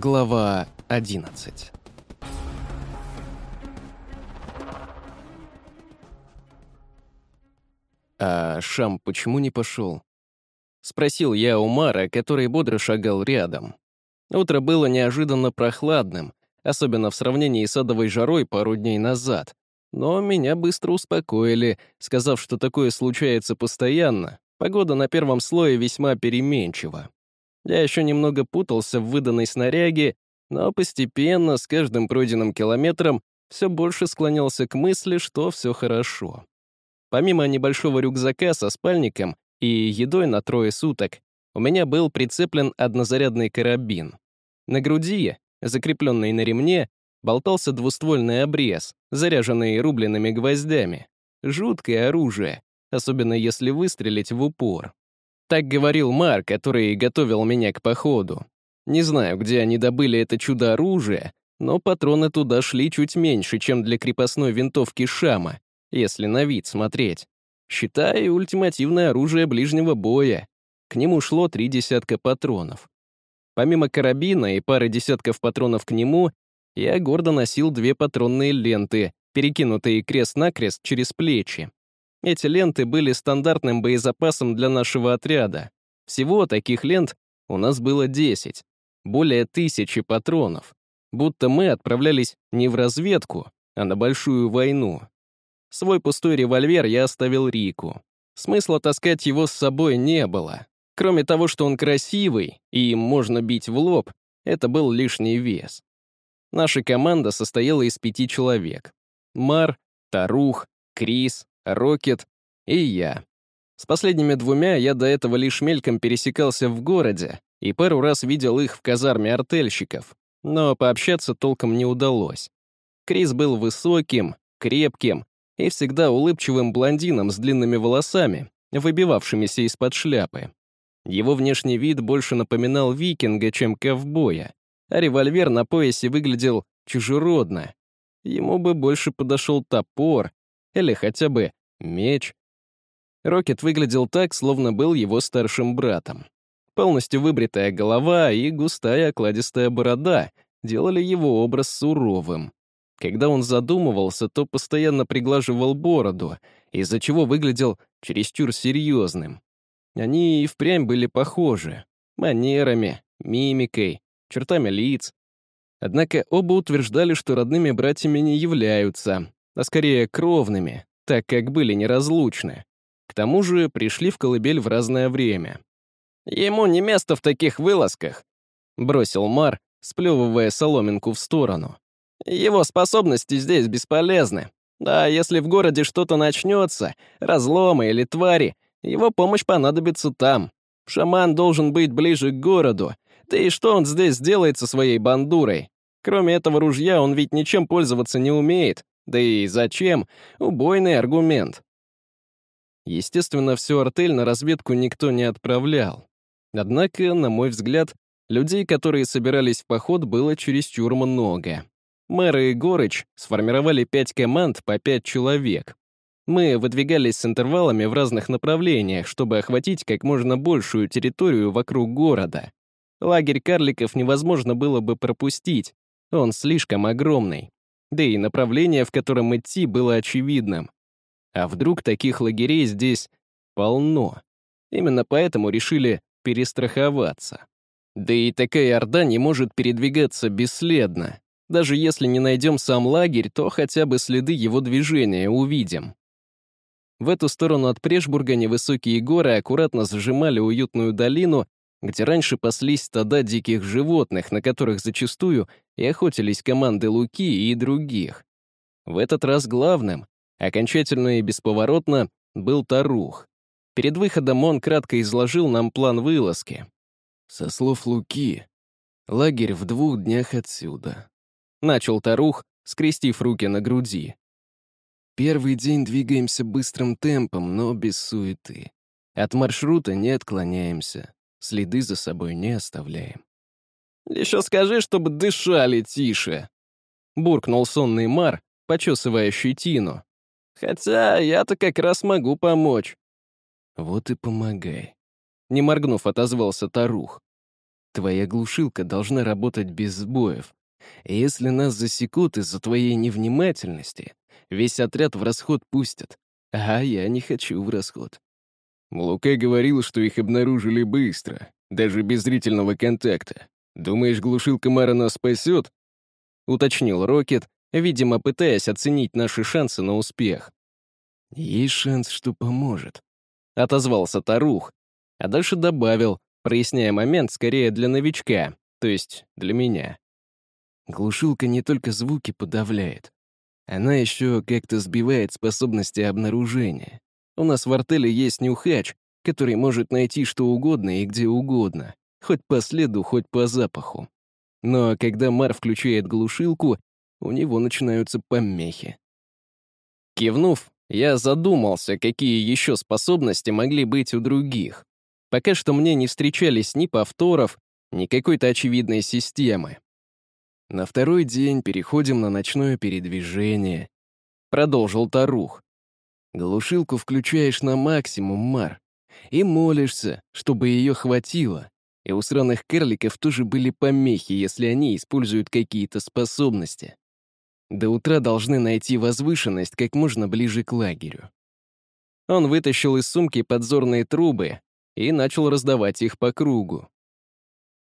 Глава 11 «А Шам почему не пошел?» — спросил я у Мара, который бодро шагал рядом. Утро было неожиданно прохладным, особенно в сравнении с адовой жарой пару дней назад. Но меня быстро успокоили, сказав, что такое случается постоянно. Погода на первом слое весьма переменчива. Я еще немного путался в выданной снаряге, но постепенно, с каждым пройденным километром, все больше склонялся к мысли, что все хорошо. Помимо небольшого рюкзака со спальником и едой на трое суток, у меня был прицеплен однозарядный карабин. На груди, закрепленный на ремне, болтался двуствольный обрез, заряженный рубленными гвоздями. Жуткое оружие, особенно если выстрелить в упор. Так говорил Марк, который готовил меня к походу. Не знаю, где они добыли это чудо-оружие, но патроны туда шли чуть меньше, чем для крепостной винтовки Шама, если на вид смотреть. Считай, ультимативное оружие ближнего боя. К нему шло три десятка патронов. Помимо карабина и пары десятков патронов к нему, я гордо носил две патронные ленты, перекинутые крест-накрест через плечи. Эти ленты были стандартным боезапасом для нашего отряда. Всего таких лент у нас было 10, более тысячи патронов. Будто мы отправлялись не в разведку, а на большую войну. Свой пустой револьвер я оставил Рику. Смысла таскать его с собой не было. Кроме того, что он красивый и им можно бить в лоб, это был лишний вес. Наша команда состояла из пяти человек. Мар, Тарух, Крис, Рокет и я. С последними двумя я до этого лишь мельком пересекался в городе и пару раз видел их в казарме артельщиков, но пообщаться толком не удалось. Крис был высоким, крепким и всегда улыбчивым блондином с длинными волосами, выбивавшимися из-под шляпы. Его внешний вид больше напоминал викинга, чем ковбоя, а револьвер на поясе выглядел чужеродно. Ему бы больше подошел топор или хотя бы меч. Рокет выглядел так, словно был его старшим братом. Полностью выбритая голова и густая окладистая борода делали его образ суровым. Когда он задумывался, то постоянно приглаживал бороду, из-за чего выглядел чересчур серьезным. Они и впрямь были похожи. Манерами, мимикой, чертами лиц. Однако оба утверждали, что родными братьями не являются, а скорее кровными, так как были неразлучны. К тому же пришли в колыбель в разное время. «Ему не место в таких вылазках», — бросил Мар, сплевывая соломинку в сторону. «Его способности здесь бесполезны. Да, если в городе что-то начнется, разломы или твари, его помощь понадобится там. Шаман должен быть ближе к городу. Да и что он здесь сделает со своей бандурой? Кроме этого ружья он ведь ничем пользоваться не умеет. Да и зачем? Убойный аргумент. Естественно, всю артель на разведку никто не отправлял. Однако, на мой взгляд, людей, которые собирались в поход, было чересчур много. Мэр и Горыч сформировали пять команд по пять человек. Мы выдвигались с интервалами в разных направлениях, чтобы охватить как можно большую территорию вокруг города. Лагерь карликов невозможно было бы пропустить, он слишком огромный да и направление, в котором идти, было очевидным. А вдруг таких лагерей здесь полно? Именно поэтому решили перестраховаться. Да и такая орда не может передвигаться бесследно. Даже если не найдем сам лагерь, то хотя бы следы его движения увидим. В эту сторону от Прешбурга невысокие горы аккуратно зажимали уютную долину, где раньше паслись стада диких животных, на которых зачастую и охотились команды Луки и других. В этот раз главным, окончательно и бесповоротно, был Тарух. Перед выходом он кратко изложил нам план вылазки. Со слов Луки, лагерь в двух днях отсюда. Начал Тарух, скрестив руки на груди. Первый день двигаемся быстрым темпом, но без суеты. От маршрута не отклоняемся следы за собой не оставляем. «Еще скажи, чтобы дышали тише!» — буркнул сонный Мар, почесывая щетину. «Хотя я-то как раз могу помочь». «Вот и помогай», — не моргнув, отозвался Тарух. Твоя глушилка должна работать без сбоев. Если нас засекут из-за твоей невнимательности, весь отряд в расход пустят. А я не хочу в расход. Лука говорил, что их обнаружили быстро, даже без зрительного контакта. Думаешь, глушилка Мара нас спасет? Уточнил Рокет, видимо, пытаясь оценить наши шансы на успех. Есть шанс, что поможет. Отозвался Тарух, а дальше добавил, проясняя момент скорее для новичка, то есть для меня. Глушилка не только звуки подавляет. Она еще как-то сбивает способности обнаружения. У нас в артеле есть нюхач, который может найти что угодно и где угодно, хоть по следу, хоть по запаху. Но когда Мар включает глушилку, у него начинаются помехи. Кивнув, я задумался, какие еще способности могли быть у других. Пока что мне не встречались ни повторов, ни какой-то очевидной системы. На второй день переходим на ночное передвижение. Продолжил Тарух. Глушилку включаешь на максимум, Мар, и молишься, чтобы ее хватило. И у сраных карликов тоже были помехи, если они используют какие-то способности. До утра должны найти возвышенность как можно ближе к лагерю. Он вытащил из сумки подзорные трубы и начал раздавать их по кругу.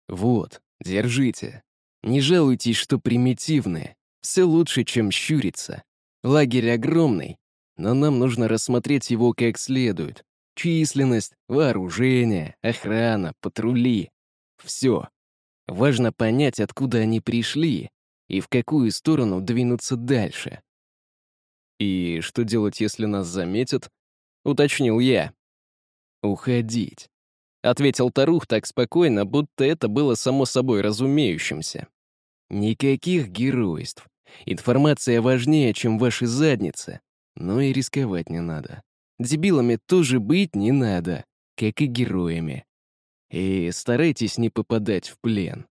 «Вот, держите. Не жалуйтесь, что примитивные. Все лучше, чем щуриться. Лагерь огромный, но нам нужно рассмотреть его как следует. Численность, вооружение, охрана, патрули. Все. Важно понять, откуда они пришли и в какую сторону двинуться дальше. «И что делать, если нас заметят?» — уточнил я. «Уходить», — ответил Тарух так спокойно, будто это было само собой разумеющимся. Никаких геройств. Информация важнее, чем ваши задницы. Но и рисковать не надо. Дебилами тоже быть не надо, как и героями. И старайтесь не попадать в плен.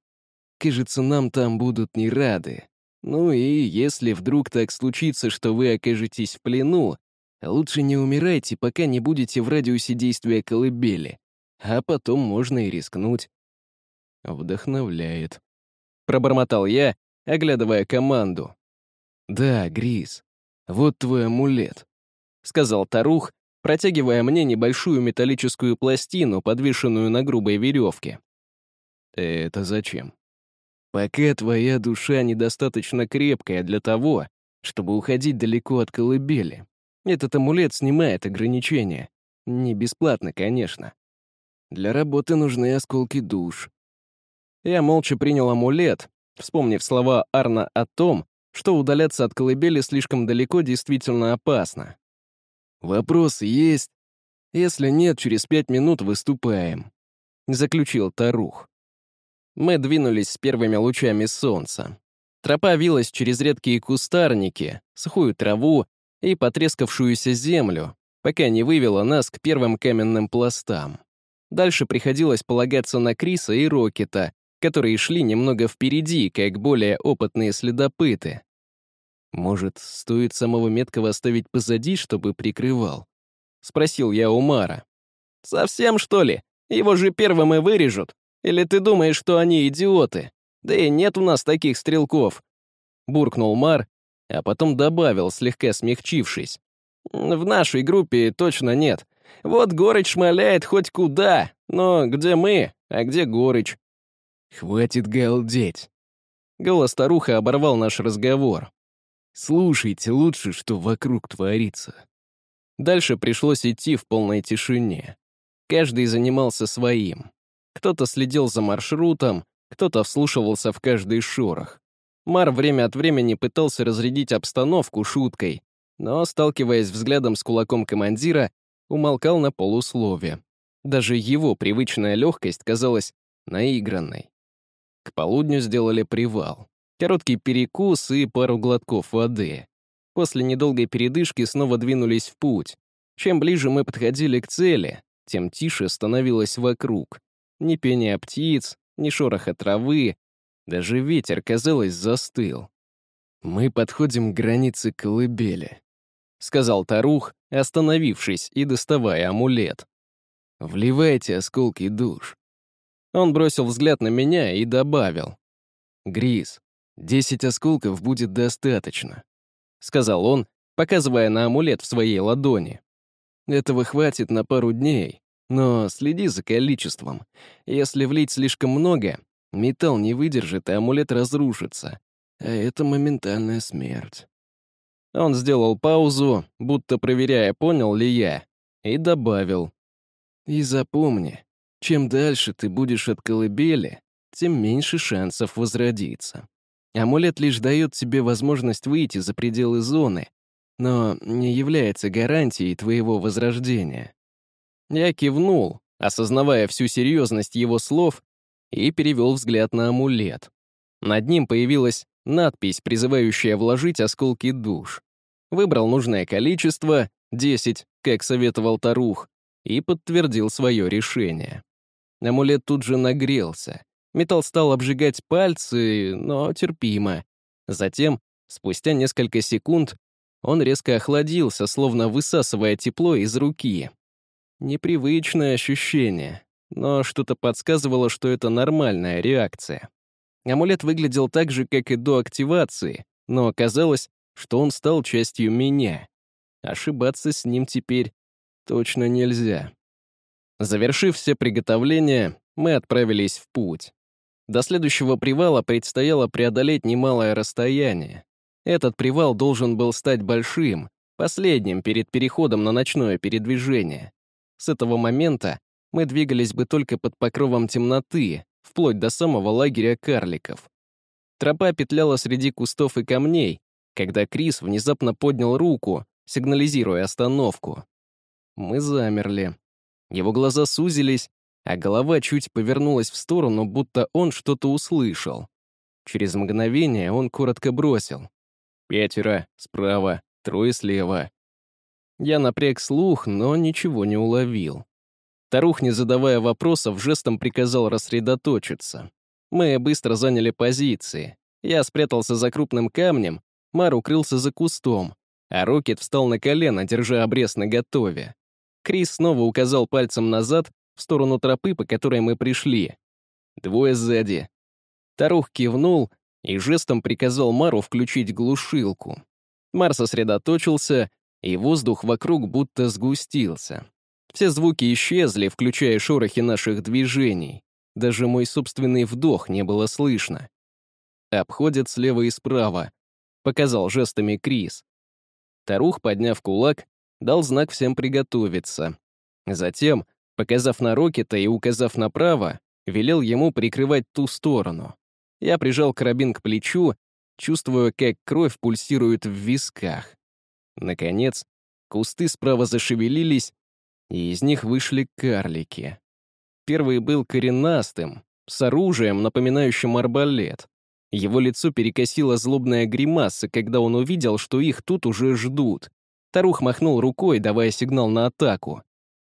Кажется, нам там будут не рады. Ну и если вдруг так случится, что вы окажетесь в плену, лучше не умирайте, пока не будете в радиусе действия колыбели. А потом можно и рискнуть. Вдохновляет. Пробормотал я, оглядывая команду. «Да, Грис, вот твой амулет», — сказал Тарух, протягивая мне небольшую металлическую пластину, подвешенную на грубой веревке. «Это зачем?» «Пока твоя душа недостаточно крепкая для того, чтобы уходить далеко от колыбели. Этот амулет снимает ограничения. Не бесплатно, конечно. Для работы нужны осколки душ. Я молча принял амулет, вспомнив слова Арна о том, что удаляться от колыбели слишком далеко действительно опасно. «Вопросы есть? Если нет, через пять минут выступаем», — заключил Тарух. Мы двинулись с первыми лучами солнца. Тропа вилась через редкие кустарники, сухую траву и потрескавшуюся землю, пока не вывела нас к первым каменным пластам. Дальше приходилось полагаться на Криса и Рокета, которые шли немного впереди, как более опытные следопыты. Может, стоит самого меткого оставить позади, чтобы прикрывал? Спросил я у Мара. Совсем, что ли? Его же первым и вырежут. Или ты думаешь, что они идиоты? Да и нет у нас таких стрелков. Буркнул Мар, а потом добавил, слегка смягчившись. В нашей группе точно нет. Вот Горыч шмаляет хоть куда, но где мы, а где Горыч? «Хватит галдеть!» Голос старуха оборвал наш разговор. «Слушайте лучше, что вокруг творится». Дальше пришлось идти в полной тишине. Каждый занимался своим. Кто-то следил за маршрутом, кто-то вслушивался в каждый шорох. Мар время от времени пытался разрядить обстановку шуткой, но, сталкиваясь взглядом с кулаком командира, умолкал на полуслове. Даже его привычная легкость казалась наигранной. К полудню сделали привал. Короткий перекус и пару глотков воды. После недолгой передышки снова двинулись в путь. Чем ближе мы подходили к цели, тем тише становилось вокруг. Ни пения птиц, ни шороха травы, даже ветер, казалось, застыл. «Мы подходим к границе колыбели», — сказал Тарух, остановившись и доставая амулет. «Вливайте осколки душ. Он бросил взгляд на меня и добавил. «Грис, десять осколков будет достаточно», — сказал он, показывая на амулет в своей ладони. «Этого хватит на пару дней, но следи за количеством. Если влить слишком много, металл не выдержит, и амулет разрушится. А это моментальная смерть». Он сделал паузу, будто проверяя, понял ли я, и добавил. «И запомни, чем дальше ты будешь от колыбели, тем меньше шансов возродиться. Амулет лишь дает тебе возможность выйти за пределы зоны, но не является гарантией твоего возрождения. Я кивнул, осознавая всю серьезность его слов, и перевел взгляд на амулет. Над ним появилась надпись, призывающая вложить осколки душ. Выбрал нужное количество, 10, как советовал Тарух, и подтвердил свое решение. Амулет тут же нагрелся. Металл стал обжигать пальцы, но терпимо. Затем, спустя несколько секунд, он резко охладился, словно высасывая тепло из руки. Непривычное ощущение, но что-то подсказывало, что это нормальная реакция. Амулет выглядел так же, как и до активации, но оказалось, что он стал частью меня. Ошибаться с ним теперь точно нельзя. Завершив все приготовления, мы отправились в путь. До следующего привала предстояло преодолеть немалое расстояние. Этот привал должен был стать большим, последним перед переходом на ночное передвижение. С этого момента мы двигались бы только под покровом темноты, вплоть до самого лагеря карликов. Тропа петляла среди кустов и камней, когда Крис внезапно поднял руку, сигнализируя остановку. Мы замерли. Его глаза сузились, а голова чуть повернулась в сторону, будто он что-то услышал. Через мгновение он коротко бросил. «Пятеро справа, трое слева». Я напряг слух, но ничего не уловил. Тарух, не задавая вопросов, жестом приказал рассредоточиться. Мы быстро заняли позиции. Я спрятался за крупным камнем, Мар укрылся за кустом, а Рокет встал на колено, держа обрез наготове. Крис снова указал пальцем назад, в сторону тропы, по которой мы пришли. Двое сзади. Тарух кивнул и жестом приказал Мару включить глушилку. Мар сосредоточился, и воздух вокруг будто сгустился. Все звуки исчезли, включая шорохи наших движений. Даже мой собственный вдох не было слышно. «Обходят слева и справа», — показал жестами Крис. Тарух, подняв кулак, дал знак всем приготовиться. Затем, показав на Рокета и указав направо, велел ему прикрывать ту сторону. Я прижал карабин к плечу, чувствуя, как кровь пульсирует в висках. Наконец, кусты справа зашевелились, и из них вышли карлики. Первый был коренастым, с оружием, напоминающим арбалет. Его лицо перекосило злобная гримаса, когда он увидел, что их тут уже ждут. Тарух махнул рукой, давая сигнал на атаку.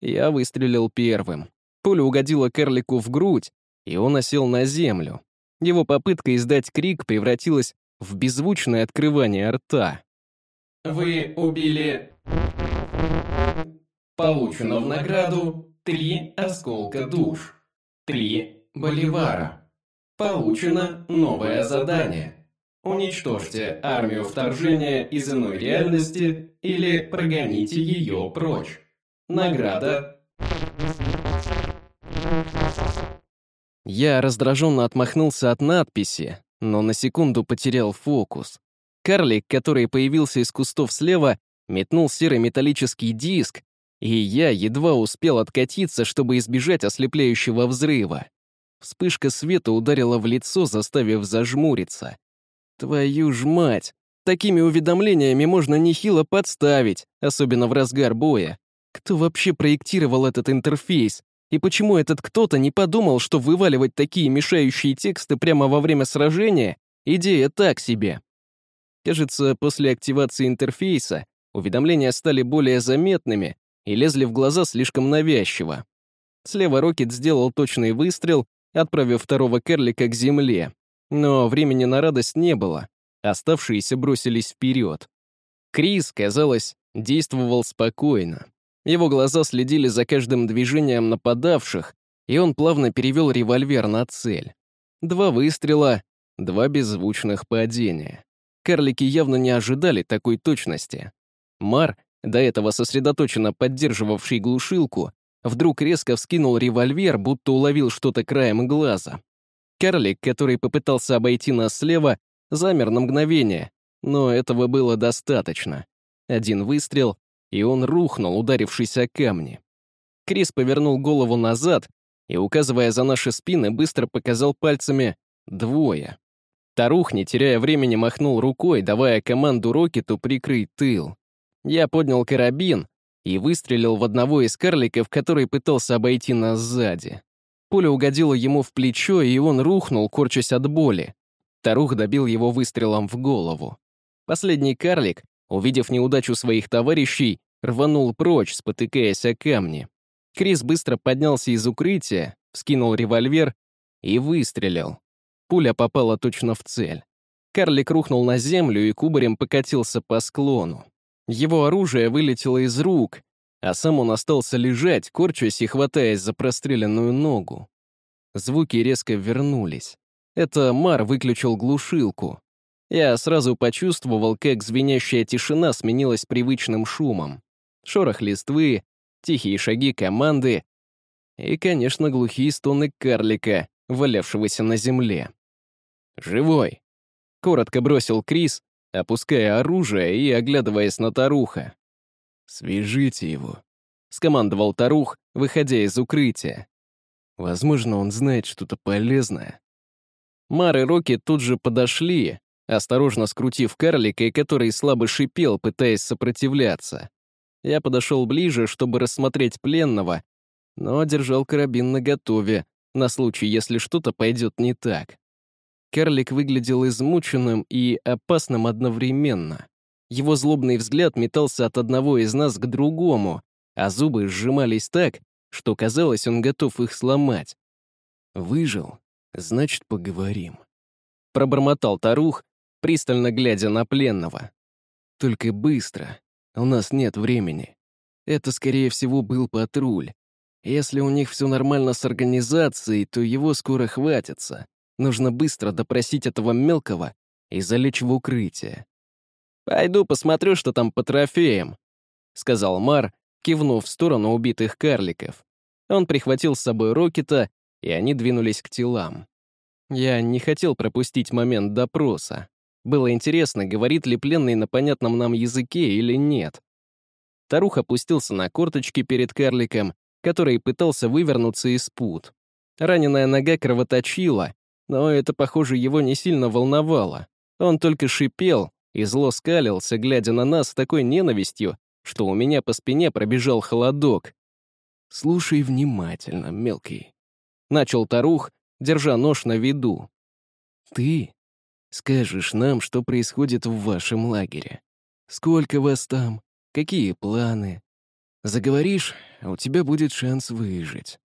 Я выстрелил первым. Пуля угодила карлику в грудь, и он осел на землю. Его попытка издать крик превратилась в беззвучное открывание рта. «Вы убили...» Получено в награду три осколка душ. Три боливара. Получено новое задание. Уничтожьте армию вторжения из иной реальности или прогоните ее прочь. Награда. Я раздраженно отмахнулся от надписи, но на секунду потерял фокус. Карлик, который появился из кустов слева, метнул серый металлический диск, и я едва успел откатиться, чтобы избежать ослепляющего взрыва. Вспышка света ударила в лицо, заставив зажмуриться. Твою ж мать! Такими уведомлениями можно нехило подставить, особенно в разгар боя. Кто вообще проектировал этот интерфейс? И почему этот кто-то не подумал, что вываливать такие мешающие тексты прямо во время сражения — идея так себе? Кажется, после активации интерфейса уведомления стали более заметными и лезли в глаза слишком навязчиво. Слева Рокет сделал точный выстрел, отправив второго керлика к земле, но времени на радость не было, оставшиеся бросились вперед. Крис, казалось, действовал спокойно. Его глаза следили за каждым движением нападавших, и он плавно перевел револьвер на цель. Два выстрела, два беззвучных падения. Карлики явно не ожидали такой точности. Мар, до этого сосредоточенно поддерживавший глушилку, вдруг резко вскинул револьвер, будто уловил что-то краем глаза. Карлик, который попытался обойти нас слева, замер на мгновение, но этого было достаточно. Один выстрел, и он рухнул, ударившись о камни. Крис повернул голову назад и, указывая за наши спины, быстро показал пальцами «двое». Тарух, не теряя времени, махнул рукой, давая команду Рокету прикрыть тыл. Я поднял карабин и выстрелил в одного из карликов, который пытался обойти нас сзади. Пуля угодила ему в плечо, и он рухнул, корчась от боли. Тарух добил его выстрелом в голову. Последний карлик, увидев неудачу своих товарищей, рванул прочь, спотыкаясь о камни. Крис быстро поднялся из укрытия, вскинул револьвер и выстрелил. Пуля попала точно в цель. Карлик рухнул на землю и кубарем покатился по склону. Его оружие вылетело из рук, а сам он остался лежать, корчась и хватаясь за простреленную ногу. Звуки резко вернулись. Это Мар выключил глушилку. Я сразу почувствовал, как звенящая тишина сменилась привычным шумом. Шорох листвы, тихие шаги команды и, конечно, глухие стоны карлика, валявшегося на земле. «Живой!» — коротко бросил Крис, опуская оружие и оглядываясь на Таруха. «Свяжите его», — скомандовал Тарух, выходя из укрытия. «Возможно, он знает что-то полезное». Мар и Рокки тут же подошли, осторожно скрутив карлика, который слабо шипел, пытаясь сопротивляться. Я подошел ближе, чтобы рассмотреть пленного, но держал карабин наготове, на случай, если что-то пойдет не так. Карлик выглядел измученным и опасным одновременно. Его злобный взгляд метался от одного из нас к другому, а зубы сжимались так, что казалось, он готов их сломать. «Выжил, значит, поговорим», — пробормотал Тарух, пристально глядя на пленного. «Только быстро, у нас нет времени. Это, скорее всего, был патруль. Если у них все нормально с организацией, то его скоро хватится. Нужно быстро допросить этого мелкого и залечь в укрытие. «Пойду посмотрю, что там по трофеям», — сказал Мар, кивнув в сторону убитых карликов. Он прихватил с собой Рокета, и они двинулись к телам. Я не хотел пропустить момент допроса. Было интересно, говорит ли пленный на понятном нам языке или нет. Тарух опустился на корточки перед карликом, который пытался вывернуться из пут. Раненая нога кровоточила, но это, похоже, его не сильно волновало. Он только шипел, и зло скалился, глядя на нас с такой ненавистью, что у меня по спине пробежал холодок. «Слушай внимательно, мелкий», — начал Тарух, держа нож на виду. «Ты скажешь нам, что происходит в вашем лагере. Сколько вас там, какие планы. Заговоришь, а у тебя будет шанс выжить».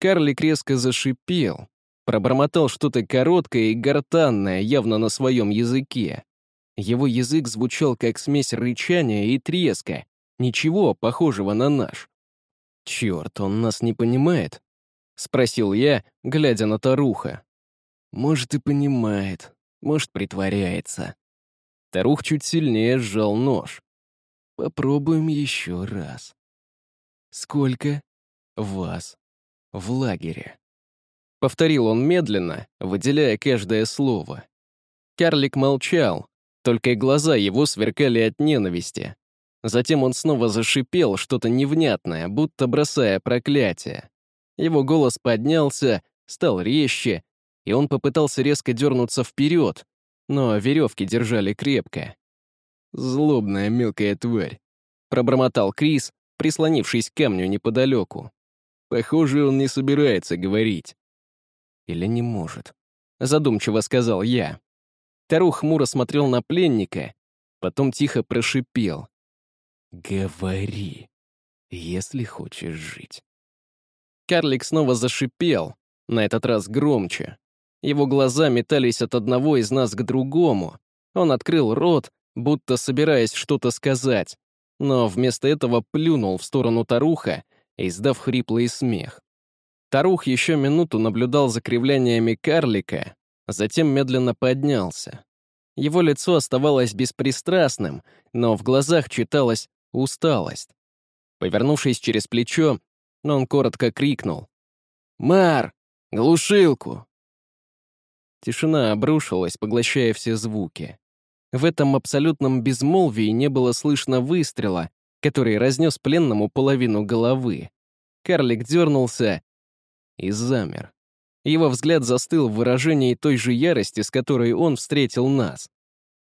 Карлик резко зашипел, пробормотал что-то короткое и гортанное, явно на своем языке. Его язык звучал как смесь рычания и треска, ничего похожего на наш. «Черт, он нас не понимает?» — спросил я, глядя на Таруха. «Может, и понимает, может, притворяется». Тарух чуть сильнее сжал нож. «Попробуем еще раз. Сколько вас в лагере?» Повторил он медленно, выделяя каждое слово. Карлик молчал, только глаза его сверкали от ненависти. Затем он снова зашипел что-то невнятное, будто бросая проклятие. Его голос поднялся, стал резче, и он попытался резко дернуться вперед, но веревки держали крепко. «Злобная мелкая тварь», — пробормотал Крис, прислонившись к камню неподалеку. «Похоже, он не собирается говорить». «Или не может», — задумчиво сказал я. Тарух хмуро смотрел на пленника, потом тихо прошипел. «Говори, если хочешь жить». Карлик снова зашипел, на этот раз громче. Его глаза метались от одного из нас к другому. Он открыл рот, будто собираясь что-то сказать, но вместо этого плюнул в сторону Таруха, издав хриплый смех. Тарух еще минуту наблюдал за кривляниями карлика, затем медленно поднялся. Его лицо оставалось беспристрастным, но в глазах читалась усталость. Повернувшись через плечо, он коротко крикнул. «Мар! Глушилку!» Тишина обрушилась, поглощая все звуки. В этом абсолютном безмолвии не было слышно выстрела, который разнес пленному половину головы. Карлик дернулся и замер. Его взгляд застыл в выражении той же ярости, с которой он встретил нас.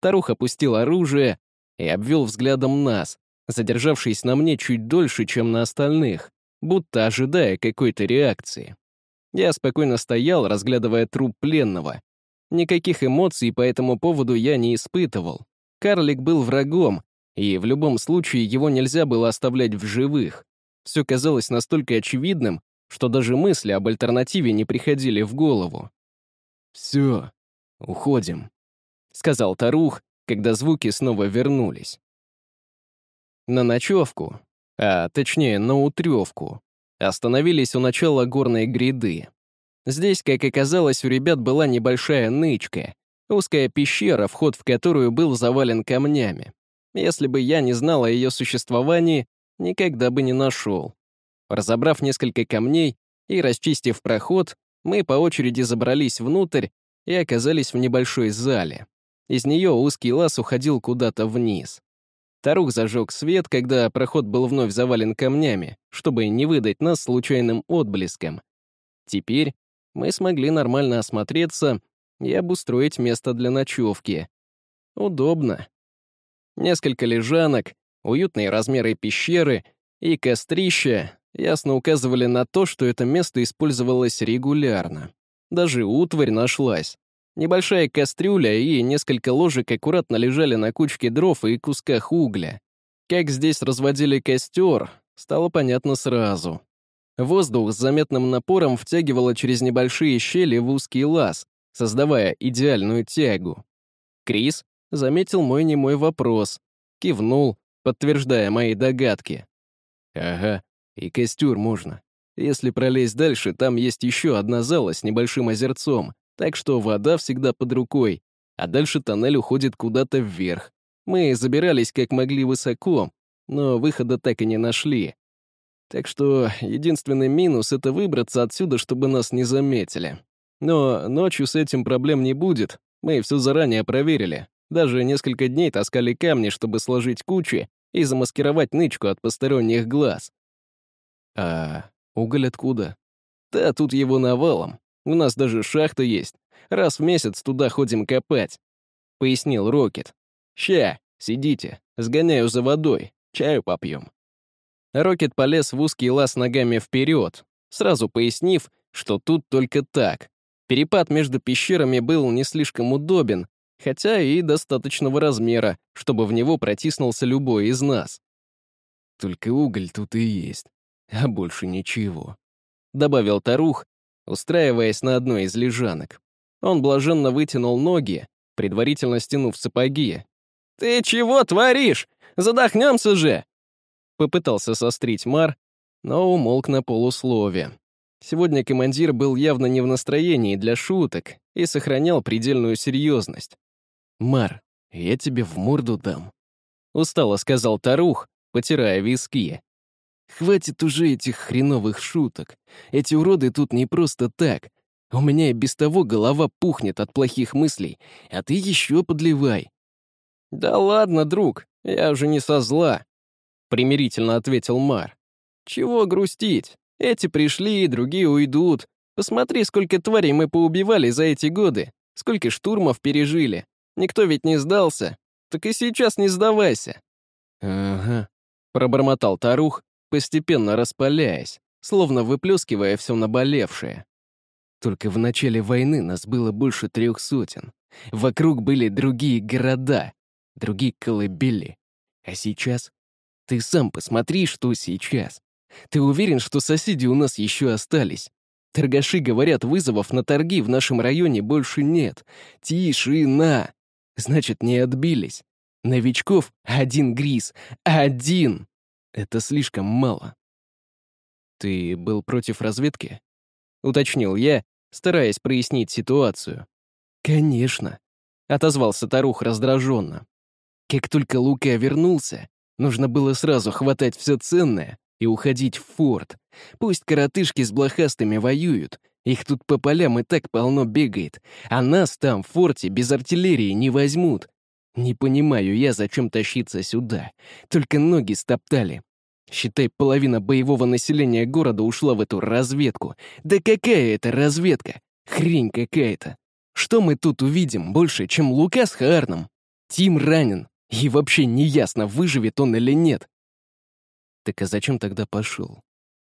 Тарух опустил оружие и обвел взглядом нас, задержавшись на мне чуть дольше, чем на остальных, будто ожидая какой-то реакции. Я спокойно стоял, разглядывая труп пленного. Никаких эмоций по этому поводу я не испытывал. Карлик был врагом, и в любом случае его нельзя было оставлять в живых. Все казалось настолько очевидным, что даже мысли об альтернативе не приходили в голову. «Все, уходим», — сказал Тарух, когда звуки снова вернулись. На ночевку, а точнее на утревку, остановились у начала горной гряды. Здесь, как оказалось, у ребят была небольшая нычка, узкая пещера, вход в которую был завален камнями. Если бы я не знал о ее существовании, никогда бы не нашел. Разобрав несколько камней и расчистив проход, мы по очереди забрались внутрь и оказались в небольшой зале. Из нее узкий лаз уходил куда-то вниз. Тарух зажег свет, когда проход был вновь завален камнями, чтобы не выдать нас случайным отблеском. Теперь мы смогли нормально осмотреться и обустроить место для ночевки. Удобно. Несколько лежанок, уютные размеры пещеры и кострища ясно указывали на то, что это место использовалось регулярно. Даже утварь нашлась. Небольшая кастрюля и несколько ложек аккуратно лежали на кучке дров и кусках угля. Как здесь разводили костер, стало понятно сразу. Воздух с заметным напором втягивало через небольшие щели в узкий лаз, создавая идеальную тягу. Крис заметил мой немой вопрос, кивнул, подтверждая мои догадки. «Ага, и костер можно. Если пролезть дальше, там есть еще одна зала с небольшим озерцом, так что вода всегда под рукой, а дальше тоннель уходит куда-то вверх. Мы забирались как могли высоко, но выхода так и не нашли. Так что единственный минус — это выбраться отсюда, чтобы нас не заметили. Но ночью с этим проблем не будет, мы все заранее проверили. Даже несколько дней таскали камни, чтобы сложить кучи и замаскировать нычку от посторонних глаз. А уголь откуда? Да тут его навалом. У нас даже шахта есть. Раз в месяц туда ходим копать. Пояснил Рокет. Ща, сидите, сгоняю за водой, чаю попьем. Рокет полез в узкий лаз ногами вперед, сразу пояснив, что тут только так. Перепад между пещерами был не слишком удобен, хотя и достаточного размера, чтобы в него протиснулся любой из нас. «Только уголь тут и есть, а больше ничего», — добавил Тарух, устраиваясь на одной из лежанок. Он блаженно вытянул ноги, предварительно стянув сапоги. «Ты чего творишь? Задохнемся же!» Попытался сострить Мар, но умолк на полуслове. Сегодня командир был явно не в настроении для шуток и сохранял предельную серьезность. «Мар, я тебе в морду дам», — устало сказал Тарух, потирая виски. «Хватит уже этих хреновых шуток. Эти уроды тут не просто так. У меня и без того голова пухнет от плохих мыслей, а ты еще подливай». «Да ладно, друг, я уже не со зла», — примирительно ответил Мар. «Чего грустить? Эти пришли, другие уйдут. Посмотри, сколько тварей мы поубивали за эти годы, сколько штурмов пережили. Никто ведь не сдался. Так и сейчас не сдавайся». «Ага», — пробормотал Тарух, постепенно распаляясь, словно выплескивая все наболевшее. Только в начале войны нас было больше трех сотен. Вокруг были другие города, другие колыбели. А сейчас? Ты сам посмотри, что сейчас. Ты уверен, что соседи у нас еще остались? Торгаши говорят, вызовов на торги в нашем районе больше нет. Тишина! Значит, не отбились. Новичков один гриз. Один! Это слишком мало. Ты был против разведки? — уточнил я, стараясь прояснить ситуацию. «Конечно», — отозвался Тарух раздраженно. Как только Лука вернулся, нужно было сразу хватать все ценное и уходить в форт. Пусть коротышки с блохастыми воюют, их тут по полям и так полно бегает, а нас там, в форте, без артиллерии не возьмут. Не понимаю я, зачем тащиться сюда. Только ноги стоптали. Считай, половина боевого населения города ушла в эту разведку. Да какая это разведка? Хрень какая-то. Что мы тут увидим больше, чем Лука с Харном? Тим ранен, и вообще не ясно, выживет он или нет. Так а зачем тогда пошел?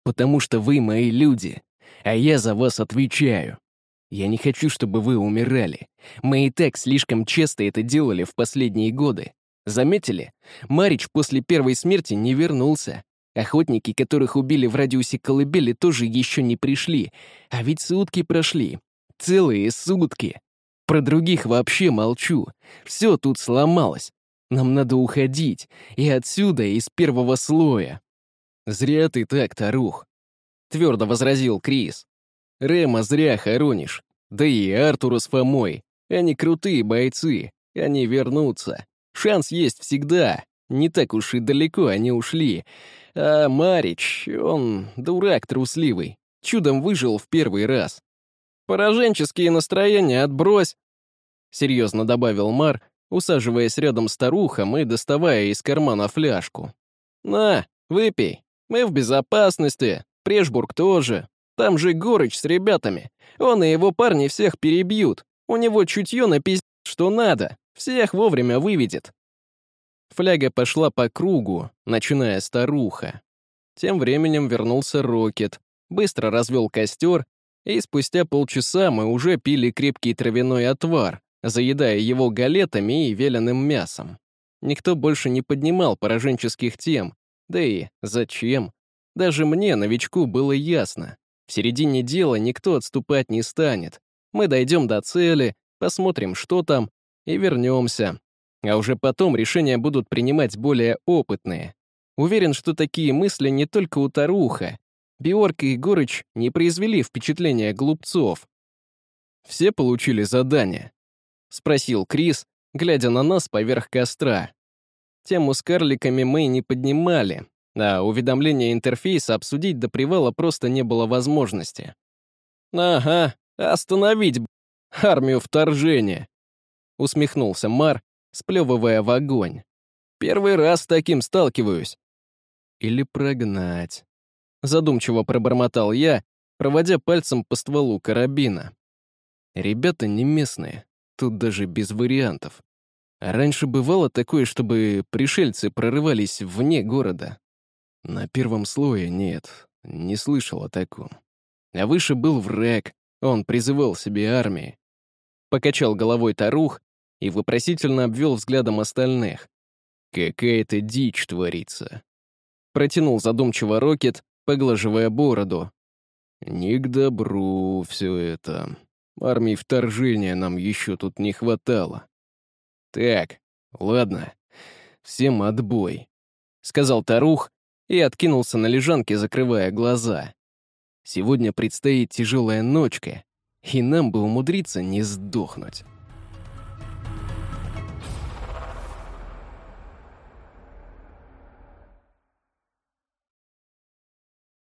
Потому что вы мои люди, а я за вас отвечаю. Я не хочу, чтобы вы умирали. Мы и так слишком часто это делали в последние годы. Заметили? Марич после первой смерти не вернулся. Охотники, которых убили в радиусе колыбели, тоже еще не пришли. А ведь сутки прошли. Целые сутки. Про других вообще молчу. Все тут сломалось. Нам надо уходить. И отсюда, из первого слоя. Зря ты так, Тарух. Твердо возразил Крис. Рема зря хоронишь. Да и Артура с Фомой. Они крутые бойцы. Они вернутся. Шанс есть всегда. Не так уж и далеко они ушли. А Марич, он дурак трусливый. Чудом выжил в первый раз. Пораженческие настроения отбрось. Серьезно добавил Мар, усаживаясь рядом с старухом и доставая из кармана фляжку. «На, выпей. Мы в безопасности. Прешбург тоже. Там же Горыч с ребятами. Он и его парни всех перебьют. У него чутье на пиздец, что надо. Всех вовремя выведет. Фляга пошла по кругу, начиная старуха. Тем временем вернулся Рокет, быстро развел костер, и спустя полчаса мы уже пили крепкий травяной отвар, заедая его галетами и веленым мясом. Никто больше не поднимал пораженческих тем, да и зачем? Даже мне, новичку, было ясно. В середине дела никто отступать не станет. Мы дойдем до цели, посмотрим, что там, и вернемся. А уже потом решения будут принимать более опытные. Уверен, что такие мысли не только у Таруха. Биорка и Горыч не произвели впечатления глупцов. «Все получили задание?» — спросил Крис, глядя на нас поверх костра. Тему с карликами мы не поднимали, а уведомление интерфейса обсудить до привала просто не было возможности. «Ага, остановить, армию вторжения!» Усмехнулся Мар, сплевывая в огонь. «Первый раз с таким сталкиваюсь». «Или прогнать», — задумчиво пробормотал я, проводя пальцем по стволу карабина. «Ребята не местные, тут даже без вариантов. Раньше бывало такое, чтобы пришельцы прорывались вне города, на первом слое нет, не слышал о таком. А выше был враг, он призывал себе армии. Покачал головой Тарух и вопросительно обвел взглядом остальных. Какая-то дичь творится. Протянул задумчиво Рокет, поглаживая бороду. Не к добру все это. Армии вторжения нам еще тут не хватало. Так, ладно, всем отбой, — сказал Тарух и откинулся на лежанке, закрывая глаза. Сегодня предстоит тяжелая ночка, и нам бы умудриться не сдохнуть.